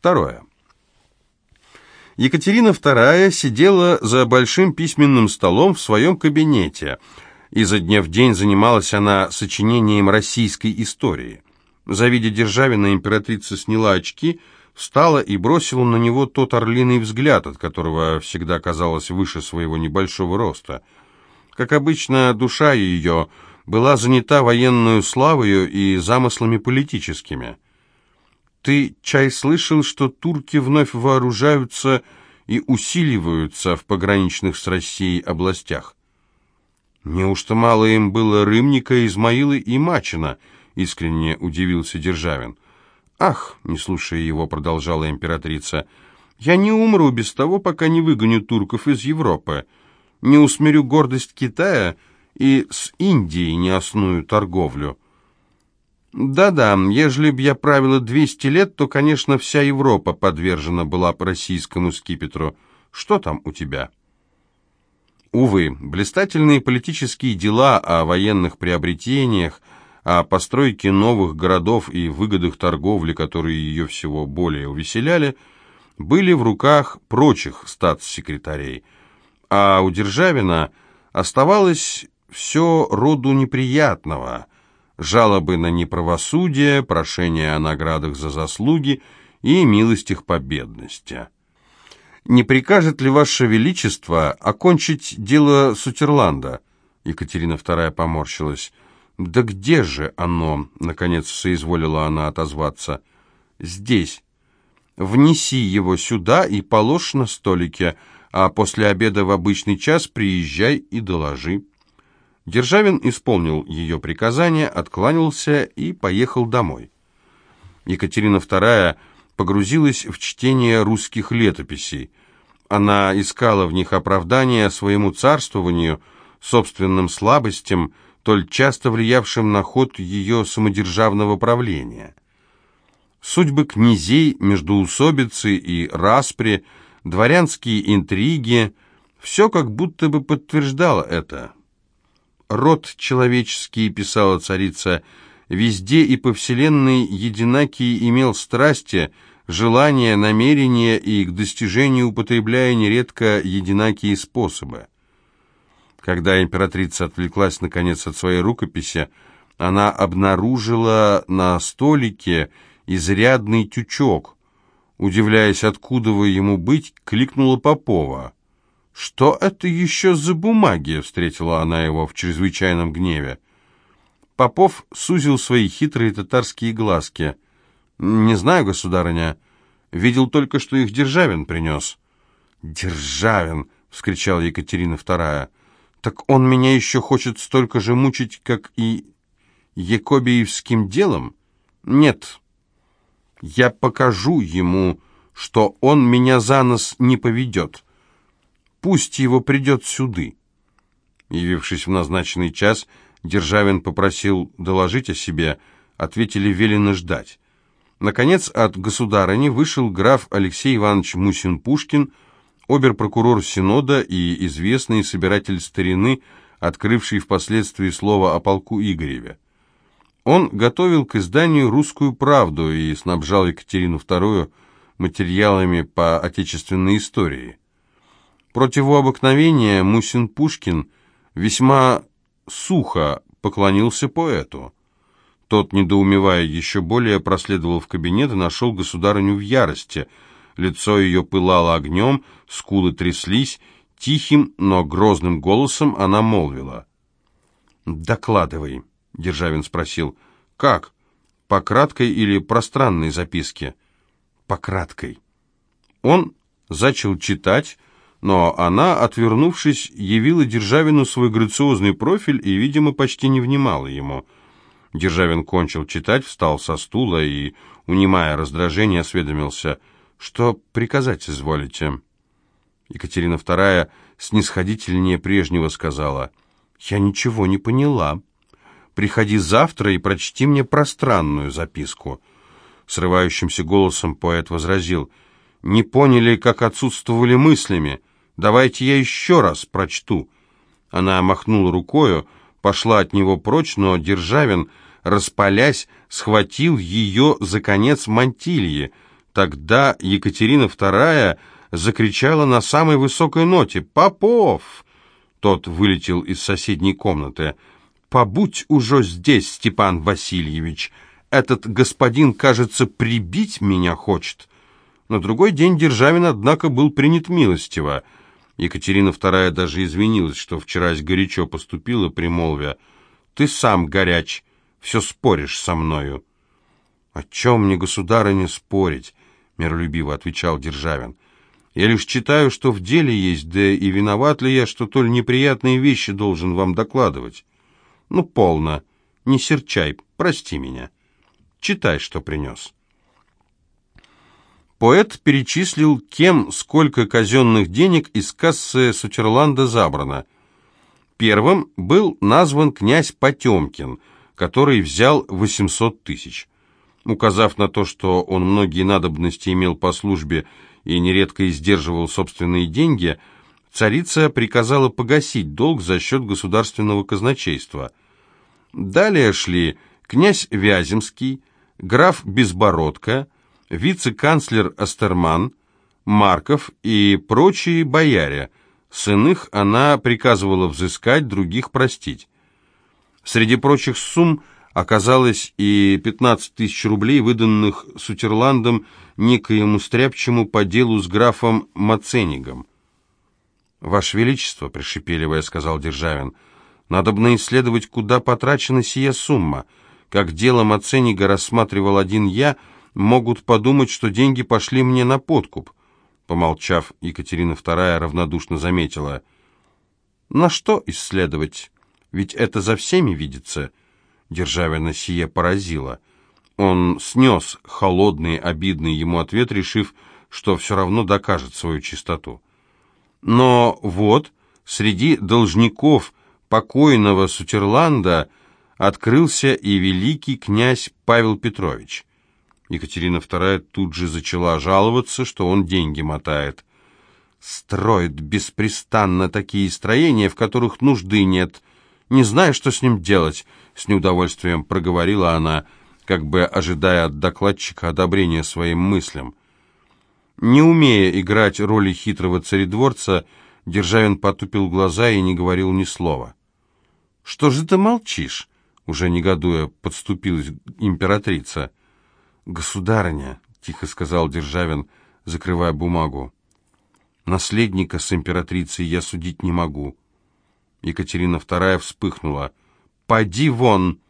Второе. Екатерина II сидела за большим письменным столом в своем кабинете. Изо дня в день занималась она сочинением российской истории. Завидя Державина, императрица сняла очки, встала и бросила на него тот орлиный взгляд, от которого всегда казалось выше своего небольшого роста. Как обычно, душа ее была занята военную славою и замыслами политическими. «Ты, чай, слышал, что турки вновь вооружаются и усиливаются в пограничных с Россией областях?» «Неужто мало им было Рымника, Измаила и Мачина?» — искренне удивился Державин. «Ах!» — не слушая его, продолжала императрица. «Я не умру без того, пока не выгоню турков из Европы, не усмирю гордость Китая и с Индией не осную торговлю». «Да-да, ежели б я правила двести лет, то, конечно, вся Европа подвержена была по российскому скипетру. Что там у тебя?» Увы, блистательные политические дела о военных приобретениях, о постройке новых городов и выгодах торговли, которые ее всего более увеселяли, были в руках прочих статс-секретарей, а у Державина оставалось все роду неприятного, жалобы на неправосудие, прошения о наградах за заслуги и милостях по бедности не прикажет ли Ваше Величество окончить дело Сутерланда?» Екатерина II поморщилась. «Да где же оно?» — наконец соизволила она отозваться. «Здесь. Внеси его сюда и положь на столике, а после обеда в обычный час приезжай и доложи». Державин исполнил ее приказание, откланялся и поехал домой. Екатерина II погрузилась в чтение русских летописей. Она искала в них оправдания своему царствованию, собственным слабостям, толь часто влиявшим на ход ее самодержавного правления. Судьбы князей, междоусобицы и распри, дворянские интриги – все как будто бы подтверждало это. «Род человеческий», – писала царица, – «везде и по вселенной единакий имел страсти – желания, намерения и к достижению употребляя нередко единакие способы. Когда императрица отвлеклась наконец от своей рукописи, она обнаружила на столике изрядный тючок. Удивляясь, откуда вы ему быть, кликнула Попова. «Что это еще за бумаги?» — встретила она его в чрезвычайном гневе. Попов сузил свои хитрые татарские глазки — «Не знаю, государыня. Видел только, что их Державин принес». «Державин!» — вскричала Екатерина II. «Так он меня еще хочет столько же мучить, как и Якобиевским делом? Нет. Я покажу ему, что он меня за нос не поведет. Пусть его придет сюды». Явившись в назначенный час, Державин попросил доложить о себе, ответили велено ждать. Наконец, от государыни вышел граф Алексей Иванович Мусин-Пушкин, обер-прокурор Синода и известный собиратель старины, открывший впоследствии слово о полку Игореве. Он готовил к изданию «Русскую правду» и снабжал Екатерину II материалами по отечественной истории. Против обыкновения Мусин-Пушкин весьма сухо поклонился поэту. Тот, недоумевая еще более, проследовал в кабинет и нашел государыню в ярости. Лицо ее пылало огнем, скулы тряслись. Тихим, но грозным голосом она молвила. «Докладывай», — Державин спросил. «Как? По краткой или пространной записке?» «По краткой». Он зачал читать, но она, отвернувшись, явила Державину свой грациозный профиль и, видимо, почти не внимала ему — Державин кончил читать, встал со стула и, унимая раздражение, осведомился, что приказать изволите. Екатерина II снисходительнее прежнего сказала, «Я ничего не поняла. Приходи завтра и прочти мне пространную записку». Срывающимся голосом поэт возразил, «Не поняли, как отсутствовали мыслями. Давайте я еще раз прочту». Она махнула рукою, пошла от него прочь, но Державин, распалясь, схватил ее за конец мантильи. Тогда Екатерина II закричала на самой высокой ноте «Попов!». Тот вылетел из соседней комнаты. «Побудь уже здесь, Степан Васильевич! Этот господин, кажется, прибить меня хочет!» На другой день Державин, однако, был принят милостиво. Екатерина II даже извинилась, что вчерась горячо поступила, примолвя, «Ты сам горяч, все споришь со мною». «О чем мне, государыня, спорить?» — миролюбиво отвечал Державин. «Я лишь читаю, что в деле есть, да и виноват ли я, что толь неприятные вещи должен вам докладывать?» «Ну, полно, не серчай, прости меня. Читай, что принес». Поэт перечислил, кем сколько казенных денег из кассы Сутерланда забрано. Первым был назван князь Потемкин, который взял 800 тысяч. Указав на то, что он многие надобности имел по службе и нередко издерживал собственные деньги, царица приказала погасить долг за счет государственного казначейства. Далее шли князь Вяземский, граф Безбородко, вице-канцлер Астерман, Марков и прочие бояре. С иных она приказывала взыскать, других простить. Среди прочих сумм оказалось и 15 тысяч рублей, выданных Сутерландом некоему стряпчему по делу с графом Маценигом. «Ваше Величество», — пришепеливая, сказал Державин, — «надобно исследовать, куда потрачена сия сумма. Как дело Маценига рассматривал один я, — могут подумать, что деньги пошли мне на подкуп». Помолчав, Екатерина II равнодушно заметила. «На что исследовать? Ведь это за всеми видится». Державина сие поразило. Он снес холодный, обидный ему ответ, решив, что все равно докажет свою чистоту. Но вот, среди должников покойного Сутерланда открылся и великий князь Павел Петрович. Екатерина II тут же зачала жаловаться, что он деньги мотает. Строит беспрестанно такие строения, в которых нужды нет. Не знаю, что с ним делать, с неудовольствием проговорила она, как бы ожидая от докладчика одобрения своим мыслям. Не умея играть роли хитрого царедворца, Державин потупил глаза и не говорил ни слова. «Что же ты молчишь?» — уже негодуя подступилась императрица. «Государыня», — тихо сказал Державин, закрывая бумагу, — «наследника с императрицей я судить не могу». Екатерина II вспыхнула. «Поди вон!»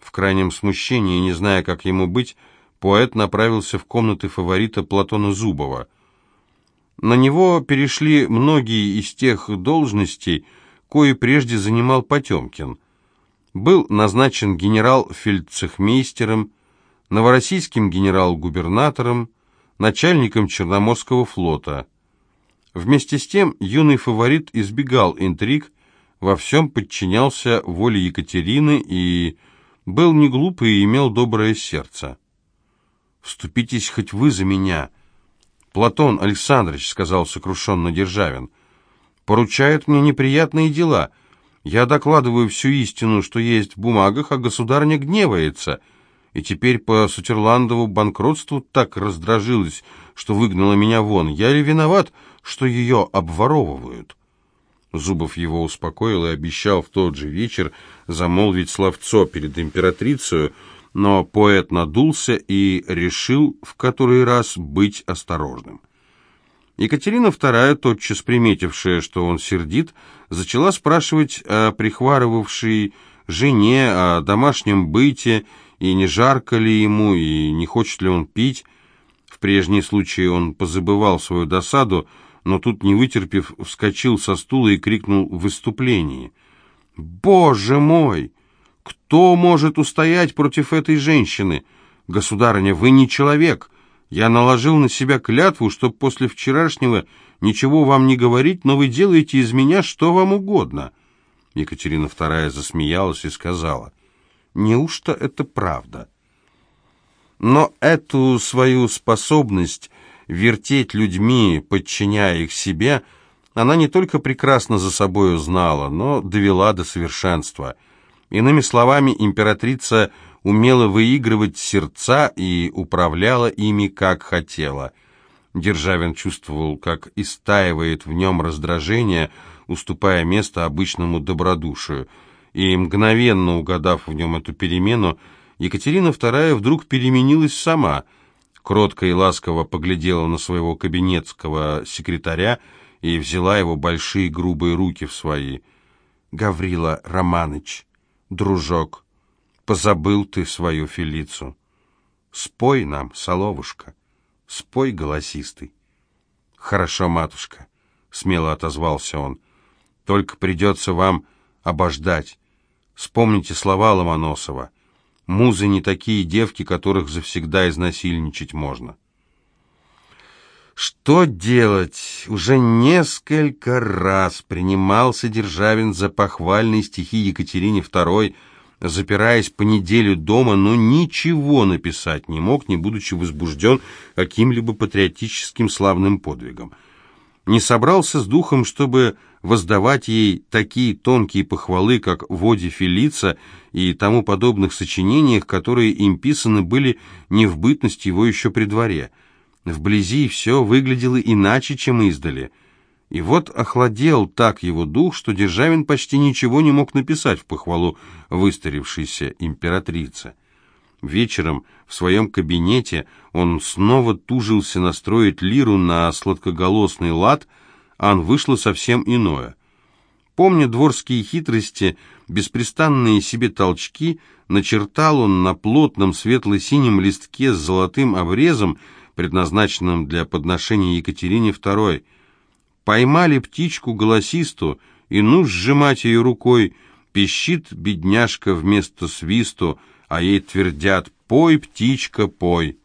В крайнем смущении, не зная, как ему быть, поэт направился в комнаты фаворита Платона Зубова. На него перешли многие из тех должностей, кои прежде занимал Потемкин. Был назначен генерал-фельдцехмейстером, новороссийским генерал-губернатором, начальником Черноморского флота. Вместе с тем юный фаворит избегал интриг, во всем подчинялся воле Екатерины и был не глупый и имел доброе сердце. «Вступитесь хоть вы за меня!» «Платон Александрович», — сказал сокрушенно Державин, — «поручают мне неприятные дела. Я докладываю всю истину, что есть в бумагах, а государня гневается» и теперь по Сутерландову банкротству так раздражилась, что выгнала меня вон. Я ли виноват, что ее обворовывают?» Зубов его успокоил и обещал в тот же вечер замолвить словцо перед императрицей, но поэт надулся и решил в который раз быть осторожным. Екатерина II, тотчас приметившая, что он сердит, зачала спрашивать о прихварывавшей жене, о домашнем быте и не жарко ли ему, и не хочет ли он пить. В прежние случаи он позабывал свою досаду, но тут, не вытерпев, вскочил со стула и крикнул в выступлении. «Боже мой! Кто может устоять против этой женщины? Государыня, вы не человек. Я наложил на себя клятву, чтоб после вчерашнего ничего вам не говорить, но вы делаете из меня что вам угодно». Екатерина II засмеялась и сказала — Неужто это правда? Но эту свою способность вертеть людьми, подчиняя их себе, она не только прекрасно за собою знала, но довела до совершенства. Иными словами, императрица умела выигрывать сердца и управляла ими как хотела. Державин чувствовал, как истаивает в нем раздражение, уступая место обычному добродушию, и, мгновенно угадав в нем эту перемену, Екатерина II вдруг переменилась сама, кротко и ласково поглядела на своего кабинетского секретаря и взяла его большие грубые руки в свои. «Гаврила Романыч, дружок, позабыл ты свою Фелицу. Спой нам, соловушка, спой голосистый». «Хорошо, матушка», — смело отозвался он, — «только придется вам обождать. Вспомните слова Ломоносова. Музы не такие девки, которых завсегда изнасильничать можно. Что делать? Уже несколько раз принимался Державин за похвальные стихи Екатерине II, запираясь по неделю дома, но ничего написать не мог, не будучи возбужден каким-либо патриотическим славным подвигом. Не собрался с духом, чтобы воздавать ей такие тонкие похвалы, как «Воде Фелица» и тому подобных сочинениях, которые им писаны были не в бытность его еще при дворе. Вблизи все выглядело иначе, чем издали. И вот охладел так его дух, что Державин почти ничего не мог написать в похвалу выстарившейся императрице. Вечером в своем кабинете он снова тужился настроить лиру на сладкоголосный лад – Ан вышло совсем иное. Помня дворские хитрости, беспрестанные себе толчки, начертал он на плотном светло-синем листке с золотым обрезом, предназначенным для подношения Екатерине II. Поймали птичку голосисту, и ну сжимать ее рукой, пищит бедняжка вместо свисту, а ей твердят «Пой, птичка, пой».